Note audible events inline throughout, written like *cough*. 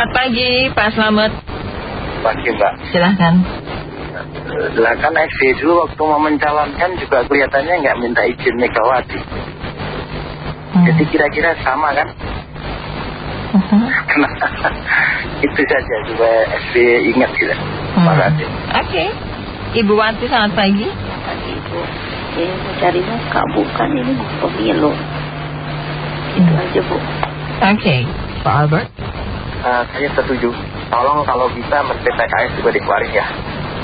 Selamat pagi Pak Slamet. Pagi Mbak. Silahkan. Lah kan SD dulu waktu mau mencalonkan juga kelihatannya nggak minta izin Megawati. Hmm. Jadi kira-kira sama kan? Mhm. Kenapa? *laughs* Itu saja supaya SD ingat. Terima Hmm. kasih. Oke. Ibu Wati selamat pagi. Itu ini mau cari muka bukan ini pemilu itu aja bu Oke. Pak Albert. Eh, saya setuju. Tolong kalau bisa Menteri PKS juga dikeluarin ya.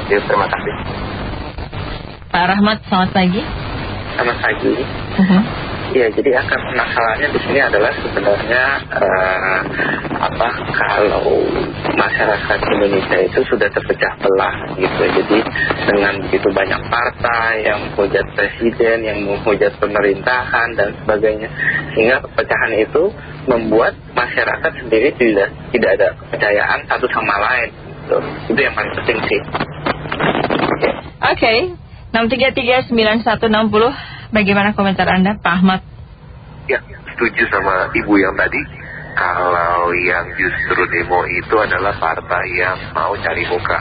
Ya, terima kasih. Pak Rahmat selamat pagi. Selamat pagi. Mhm. Ya, jadi akar masalahnya di sini adalah sebenarnya eh, apa kalau masyarakat Indonesia itu sudah terpecah belah gitu. Jadi dengan begitu banyak partai yang menghujat presiden, yang menghujat pemerintahan dan sebagainya, sehingga perpecahan itu membuat masyarakat sendiri tidak tidak ada kepercayaan satu sama lain. Gitu. Itu yang paling penting sih. Oke. 6339160. Bagaimana komentar Anda Pak Ahmad? Ya, setuju sama ibu yang tadi. Kalau yang justru demo itu adalah partai yang mau cari muka.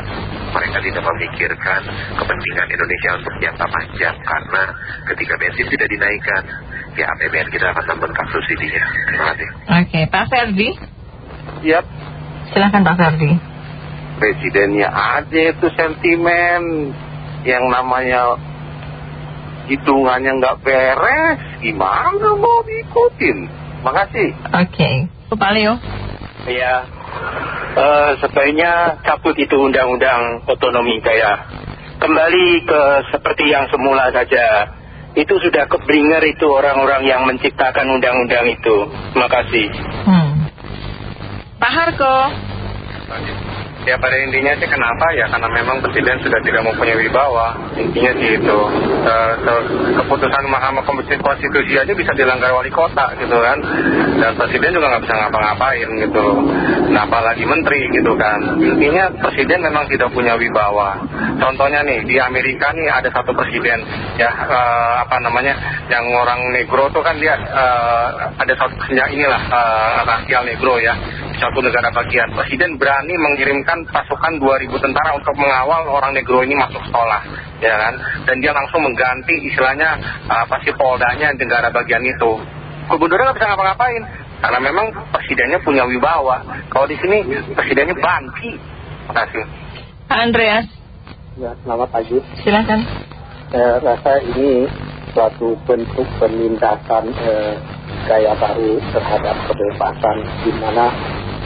Mereka tidak memikirkan kepentingan Indonesia untuk jangka panjang. Karena ketika bensin tidak dinaikkan, ya APBN kita akan membengkak subsidinya. Terima kasih. Oke. Pak Ferdi. Siap. Silahkan Pak Ferdi. Presidennya aja itu sentimen yang namanya hitungannya nggak beres, gimana mau diikutin? Makasih. Oke. Pak Leo. Ya, eh, sebaiknya cabut itu undang-undang otonomi saya. Kembali ke seperti yang semula saja. Itu sudah keblinger itu orang-orang yang menciptakan undang-undang itu. Terima kasih. Hmm. Pak Harko. Ya pada intinya sih kenapa ya? Karena memang presiden sudah tidak mempunyai wibawa. Intinya sih itu. Eh, keputusan Mahkamah Konstitusi aja bisa dilanggar wali kota gitu kan. Dan presiden juga nggak bisa ngapa-ngapain gitu. Nah apalagi menteri gitu kan. Intinya presiden memang tidak punya wibawa. Contohnya nih di Amerika nih ada satu presiden ya eh, apa namanya yang orang negro tuh kan dia eh, ada satu senjata inilah eh, rasial negro ya satu negara bagian. Presiden berani mengirimkan pasukan 2000 tentara untuk mengawal orang negro ini masuk sekolah, ya kan? Dan dia langsung mengganti istilahnya apa sih poldanya negara bagian itu. Gubernurnya nggak bisa ngapa-ngapain karena memang presidennya punya wibawa. Kalau di sini presidennya banti. Terima kasih. Andreas. Ya, selamat pagi. Silahkan. Saya rasa ini suatu bentuk penindasan eh, gaya baru terhadap kebebasan di mana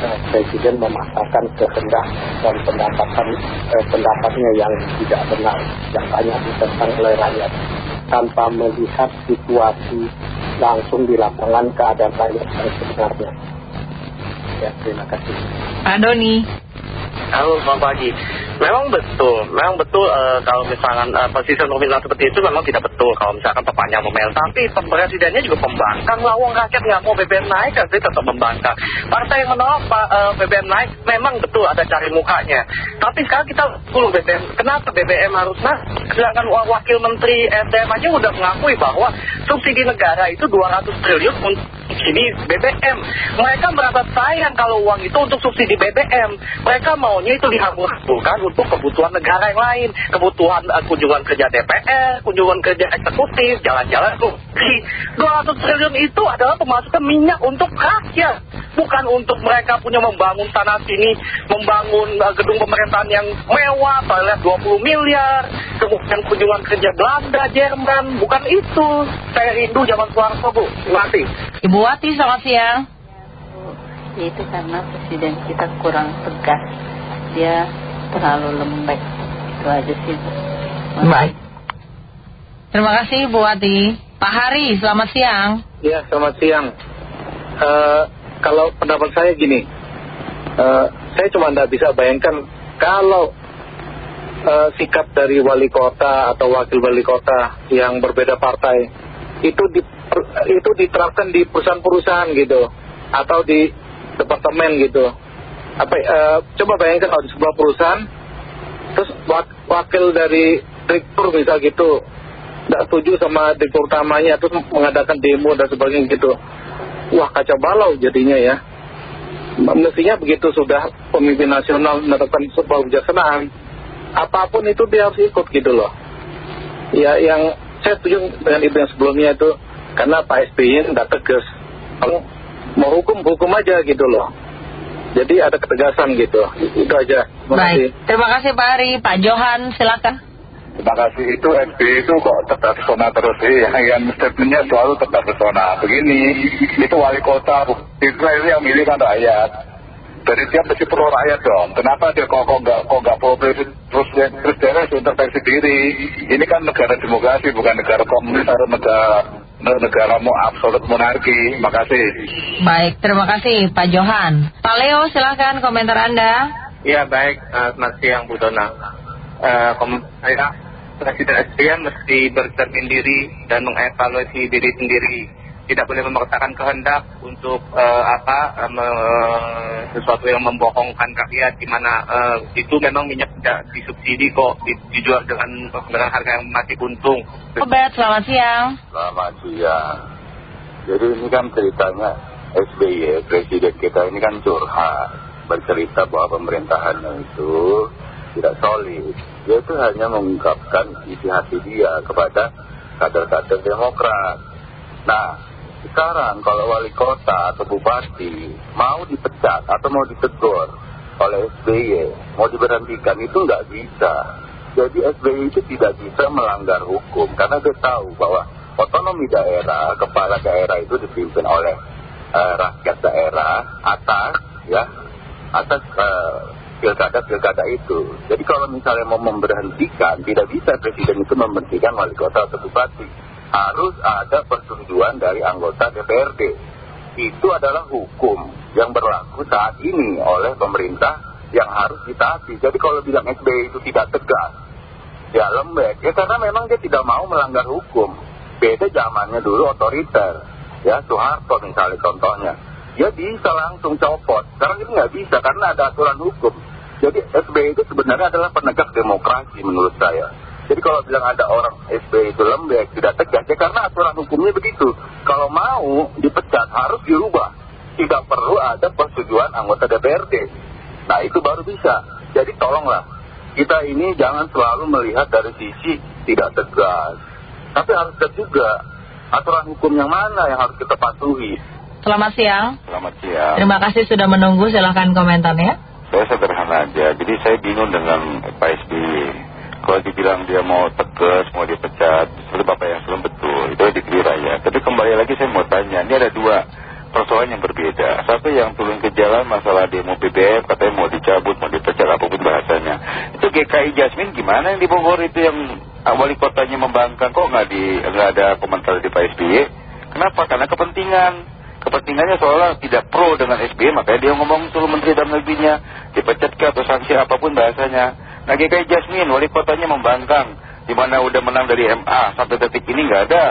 eh, Presiden memaksakan kehendak dan pendapatan eh, pendapatnya yang tidak benar yang banyak ditentang oleh rakyat tanpa melihat situasi langsung di lapangan keadaan rakyat yang sebenarnya. Ya, terima kasih. Pak. Halo, selamat pagi. Memang betul, memang betul eh, kalau misalkan eh, posisi nominal seperti itu memang tidak betul kalau misalkan perpanjang nominal. Tapi presidennya juga pembangkang, lawang rakyat nggak mau BBM naik, tapi tetap membangkang. Partai yang menolak Pak, eh, BBM naik memang betul ada cari mukanya. Tapi sekarang kita dulu BBM, kenapa BBM harus naik? Sedangkan wa- wakil menteri SDM aja udah mengakui bahwa subsidi negara itu 200 triliun untuk subsidi BBM. Mereka merasa sayang kalau uang itu untuk subsidi BBM. Mereka maunya itu dihambur-hamburkan untuk kebutuhan negara yang lain. Kebutuhan eh, kunjungan kerja DPR, kunjungan kerja eksekutif, jalan-jalan korupsi. 200 triliun itu adalah pemasukan minyak untuk rakyat. Bukan untuk mereka punya membangun sana sini, membangun eh, gedung pemerintahan yang mewah, toilet 20 miliar, kemudian kunjungan kerja Belanda, Jerman. Bukan itu. Saya rindu zaman Soeharto, Bu. Terima kasih. Ibu Wati selamat siang. itu karena presiden kita kurang tegas dia terlalu lembek itu aja sih Baik. Terima kasih Bu Wati. Pak Hari selamat siang. Ya, selamat siang. Eh, kalau pendapat saya gini, eh, saya cuma tidak bisa bayangkan kalau eh, sikap dari wali kota atau wakil wali kota yang berbeda partai itu di, itu diterapkan di perusahaan-perusahaan gitu atau di departemen gitu. Apa, eh, coba bayangkan kalau di sebuah perusahaan, terus wak- wakil dari direktur misal gitu tidak setuju sama direktur utamanya terus mengadakan demo dan sebagainya gitu. Wah kacau balau jadinya ya. Mestinya begitu sudah pemimpin nasional menetapkan sebuah kebijaksanaan apa pun itu dia harus ikut gitu loh. Ya yang saya setuju dengan itu yang sebelumnya itu karena Pak SBY tidak tegas. Kalau mau hukum hukum aja gitu loh. Jadi ada ketegasan gitu. Itu aja. Terima kasih. Terima kasih Pak Ari. Pak Johan silakan. Terima kasih. Itu SBY itu kok tetap pesona terus sih. Yang statementnya selalu tetap pesona begini itu wali kota itu yang milih kan rakyat. Dari dia mesti pro rakyat dong. Kenapa dia kok kok nggak kok nggak pro terus terus dia harus intervensi diri. Ini kan negara demokrasi bukan negara komunis atau negara negara mau absolut monarki makasih baik terima kasih Pak Johan. Pak Leo silahkan komentar Anda. Ya baik uh, selamat siang Bu Dona. Uh, saya Presiden SBY mesti bercermin diri dan mengevaluasi diri sendiri tidak boleh memaksakan kehendak untuk uh, apa uh, sesuatu yang membohongkan rakyat di mana uh, itu memang minyak tidak disubsidi kok dijual dengan dengan harga yang masih untung. Obet, selamat siang. Selamat siang. Jadi ini kan ceritanya SBY, presiden kita ini kan curhat bercerita bahwa pemerintahannya itu tidak solid. Dia itu hanya mengungkapkan isi hati dia kepada kader-kader Demokrat. Nah, sekarang kalau wali kota atau bupati mau dipecat atau mau ditegur oleh SBY, mau diberhentikan itu nggak bisa. Jadi SBY itu tidak bisa melanggar hukum karena dia tahu bahwa otonomi daerah, kepala daerah itu dipimpin oleh uh, rakyat daerah atas ya atas pilkada-pilkada itu. Jadi kalau misalnya mau memberhentikan, tidak bisa presiden itu memberhentikan wali kota atau bupati harus ada persetujuan dari anggota DPRD. Itu adalah hukum yang berlaku saat ini oleh pemerintah yang harus ditaati. Jadi kalau bilang SBY itu tidak tegas, ya lembek. Ya karena memang dia tidak mau melanggar hukum. Beda zamannya dulu otoriter. Ya Soeharto misalnya contohnya. Dia bisa langsung copot. Sekarang ini nggak bisa karena ada aturan hukum. Jadi SBY itu sebenarnya adalah penegak demokrasi menurut saya. Jadi kalau bilang ada orang SB itu lembek, tidak tegas, ya karena aturan hukumnya begitu. Kalau mau dipecat harus dirubah. Tidak perlu ada persetujuan anggota DPRD. Nah itu baru bisa. Jadi tolonglah, kita ini jangan selalu melihat dari sisi tidak tegas. Tapi harus tegas juga aturan hukum yang mana yang harus kita patuhi. Selamat siang. Selamat siang. Terima kasih sudah menunggu, silahkan komentarnya. Saya sederhana aja, jadi saya bingung dengan Pak SBY kalau dibilang dia mau tegas, mau dipecat, seperti Bapak yang sebelum betul, itu dipilih rakyat. Tapi kembali lagi saya mau tanya, ini ada dua persoalan yang berbeda. Satu yang turun ke jalan masalah demo BBM, katanya mau dicabut, mau dipecat, apa pun bahasanya. Itu GKI Jasmine gimana yang di Bogor itu yang wali kotanya membangkang, kok nggak nggak ada komentar di Pak SBY? Kenapa? Karena kepentingan. Kepentingannya seolah tidak pro dengan SBY, makanya dia ngomong suruh menteri dalam negerinya, dipecat ke atau sanksi apa pun bahasanya. Nah GKI Jasmine, wali kotanya membangkang, di mana udah menang dari MA, sampai detik ini nggak ada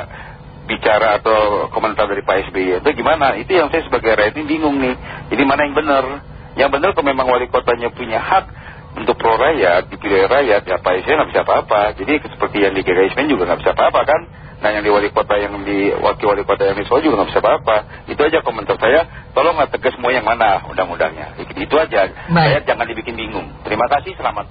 bicara atau komentar dari Pak SBY. Itu gimana? Itu yang saya sebagai rakyat bingung nih. Jadi mana yang benar? Yang benar kalau memang wali kotanya punya hak untuk pro rakyat, dipilih rakyat, ya Pak SBY nggak bisa apa-apa. Jadi seperti yang di GKI Jasmine juga nggak bisa apa-apa kan? Nah yang di wali kota yang di wakil wali kota yang di Solo juga nggak bisa apa-apa. Itu aja komentar saya. Tolong nggak tegas mau yang mana undang-undangnya. Itu aja. Saya jangan dibikin bingung. Terima kasih. Selamat.